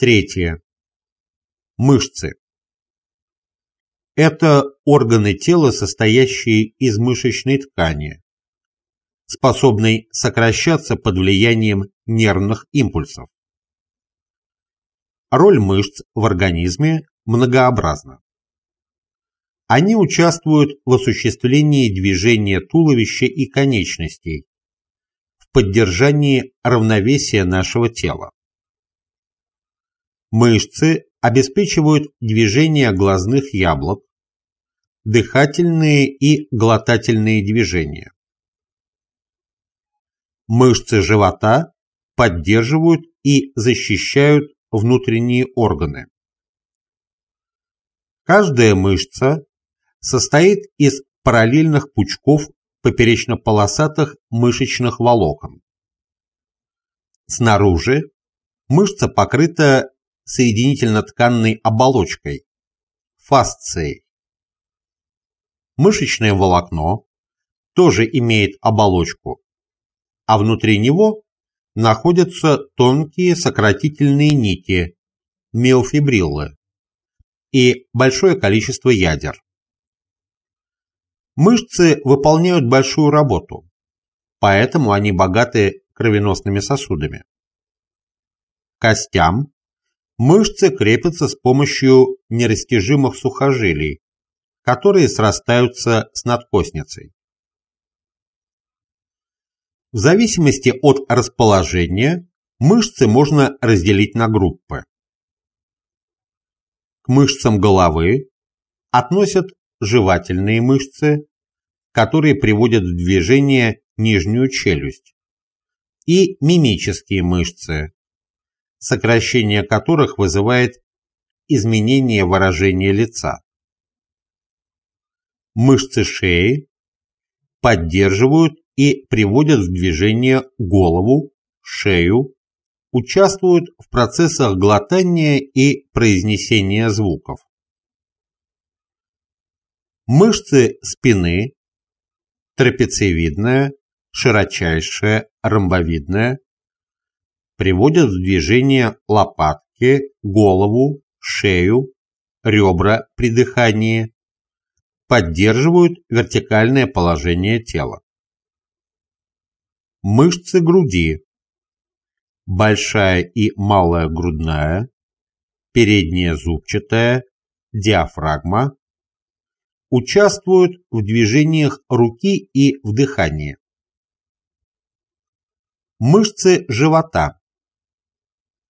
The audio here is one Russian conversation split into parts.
Третье. Мышцы. Это органы тела, состоящие из мышечной ткани, способной сокращаться под влиянием нервных импульсов. Роль мышц в организме многообразна. Они участвуют в осуществлении движения туловища и конечностей, в поддержании равновесия нашего тела. Мышцы обеспечивают движение глазных яблок, дыхательные и глотательные движения. Мышцы живота поддерживают и защищают внутренние органы. Каждая мышца состоит из параллельных пучков поперечно-полосатых мышечных волокон. Снаружи мышца покрыта соединительно-тканной оболочкой – фасцией. Мышечное волокно тоже имеет оболочку, а внутри него находятся тонкие сократительные нити – миофибриллы и большое количество ядер. Мышцы выполняют большую работу, поэтому они богаты кровеносными сосудами. Костям мышцы крепятся с помощью нерастяжимых сухожилий, которые срастаются с надкостницей. В зависимости от расположения мышцы можно разделить на группы. К мышцам головы относят жевательные мышцы, которые приводят в движение нижнюю челюсть, и мимические мышцы, сокращение которых вызывает изменение выражения лица. Мышцы шеи поддерживают и приводят в движение голову, шею, участвуют в процессах глотания и произнесения звуков. Мышцы спины, трапециевидная, широчайшая, ромбовидная, приводят в движение лопатки, голову, шею, ребра при дыхании, поддерживают вертикальное положение тела. Мышцы груди, большая и малая грудная, передняя зубчатая, диафрагма, участвуют в движениях руки и в дыхании. Мышцы живота.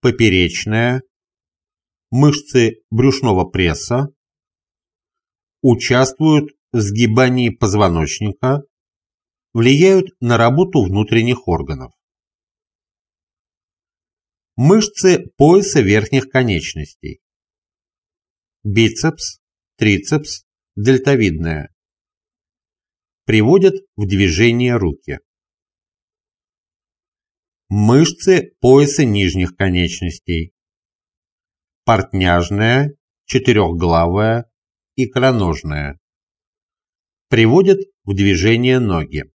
Поперечная. Мышцы брюшного пресса. Участвуют в сгибании позвоночника. Влияют на работу внутренних органов. Мышцы пояса верхних конечностей. Бицепс, трицепс, дельтовидная. Приводят в движение руки. Мышцы пояса нижних конечностей. Портняжная, четырехглавая, икроножная. Приводят в движение ноги.